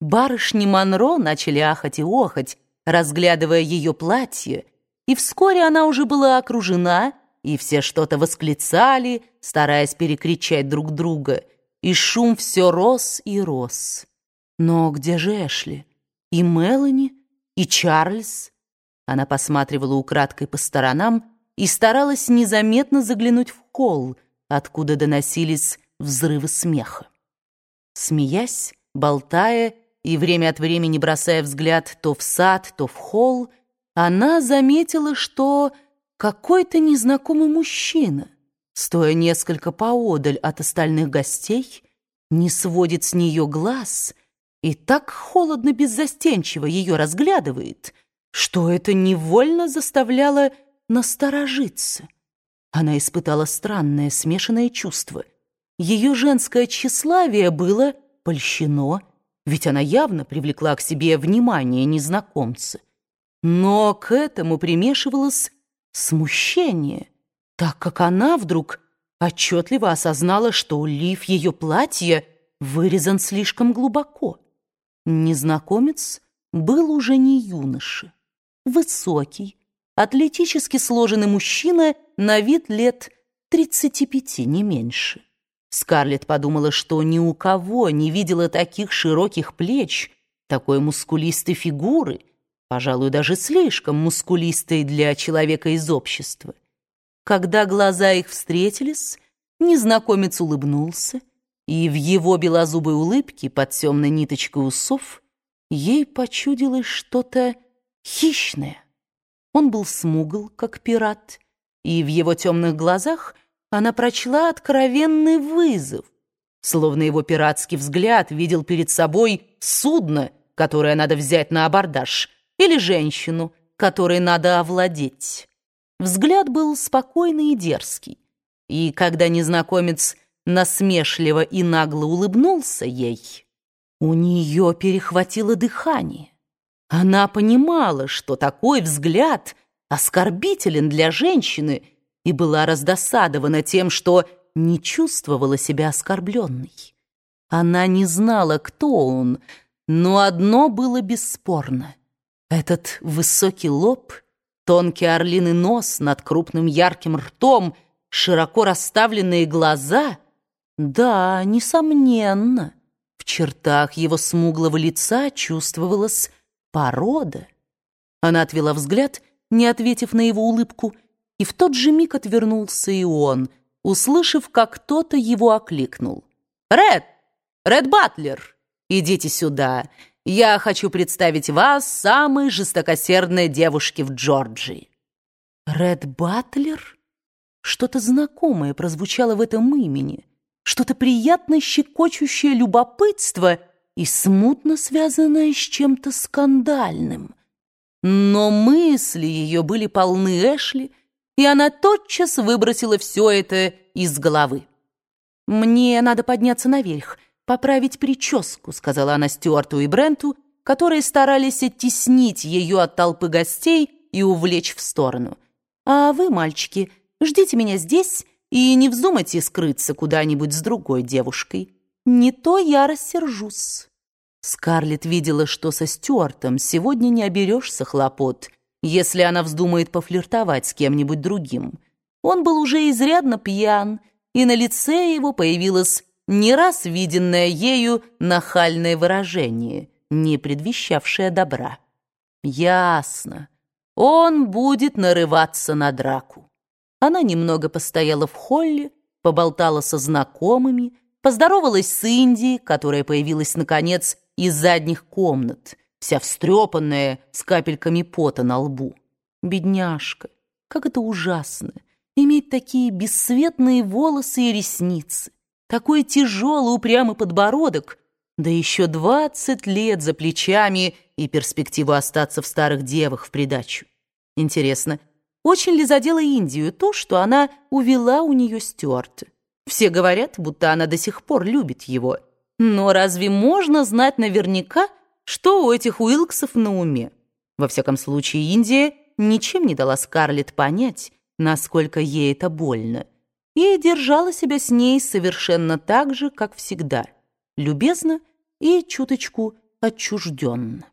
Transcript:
барышни Монро начали ахать и охать, разглядывая ее платье, и вскоре она уже была окружена, и все что-то восклицали, стараясь перекричать друг друга, и шум все рос и рос. Но где же Эшли? И Мелани? И Чарльз? Она посматривала украдкой по сторонам и старалась незаметно заглянуть в холл, откуда доносились взрывы смеха. Смеясь, болтая и время от времени бросая взгляд то в сад, то в холл, она заметила, что какой-то незнакомый мужчина, стоя несколько поодаль от остальных гостей, не сводит с нее глаз и так холодно беззастенчиво ее разглядывает, что это невольно заставляло насторожиться. Она испытала странное смешанное чувство. Ее женское тщеславие было польщено, ведь она явно привлекла к себе внимание незнакомца. Но к этому примешивалось смущение, так как она вдруг отчетливо осознала, что лиф ее платья вырезан слишком глубоко. Незнакомец был уже не юноша, высокий, атлетически сложенный мужчина на вид лет 35, не меньше. Скарлетт подумала, что ни у кого не видела таких широких плеч, такой мускулистой фигуры, пожалуй, даже слишком мускулистой для человека из общества. Когда глаза их встретились, незнакомец улыбнулся, и в его белозубой улыбке под темной ниточкой усов ей почудилось что-то хищное. Он был смугл, как пират, и в его темных глазах она прочла откровенный вызов, словно его пиратский взгляд видел перед собой судно, которое надо взять на абордаж, или женщину, которой надо овладеть. Взгляд был спокойный и дерзкий, и когда незнакомец насмешливо и нагло улыбнулся ей, у нее перехватило дыхание. Она понимала, что такой взгляд оскорбителен для женщины — и была раздосадована тем, что не чувствовала себя оскорбленной. Она не знала, кто он, но одно было бесспорно. Этот высокий лоб, тонкий орлиный нос над крупным ярким ртом, широко расставленные глаза — да, несомненно, в чертах его смуглого лица чувствовалась порода. Она отвела взгляд, не ответив на его улыбку, и в тот же миг отвернулся и он, услышав, как кто-то его окликнул. «Ред! Ред Батлер! Идите сюда! Я хочу представить вас самой жестокосердной девушке в Джорджии!» «Ред Батлер?» Что-то знакомое прозвучало в этом имени, что-то приятно щекочущее любопытство и смутно связанное с чем-то скандальным. Но мысли ее были полны Эшли, и она тотчас выбросила все это из головы. «Мне надо подняться наверх, поправить прическу», сказала она Стюарту и Бренту, которые старались оттеснить ее от толпы гостей и увлечь в сторону. «А вы, мальчики, ждите меня здесь и не вздумайте скрыться куда-нибудь с другой девушкой. Не то я рассержусь». Скарлетт видела, что со Стюартом сегодня не оберешься хлопот, если она вздумает пофлиртовать с кем-нибудь другим. Он был уже изрядно пьян, и на лице его появилось не раз виденное ею нахальное выражение, не предвещавшее добра. Ясно. Он будет нарываться на драку. Она немного постояла в холле, поболтала со знакомыми, поздоровалась с Индией, которая появилась, наконец, из задних комнат, вся встрепанная, с капельками пота на лбу. Бедняжка, как это ужасно, иметь такие бесцветные волосы и ресницы, такой тяжелый упрямый подбородок, да еще двадцать лет за плечами и перспективу остаться в старых девах в придачу. Интересно, очень ли задело Индию то, что она увела у нее Стюарта? Все говорят, будто она до сих пор любит его. Но разве можно знать наверняка, что у этих Уилксов на уме. Во всяком случае, Индия ничем не дала Скарлетт понять, насколько ей это больно, и держала себя с ней совершенно так же, как всегда, любезно и чуточку отчужденно.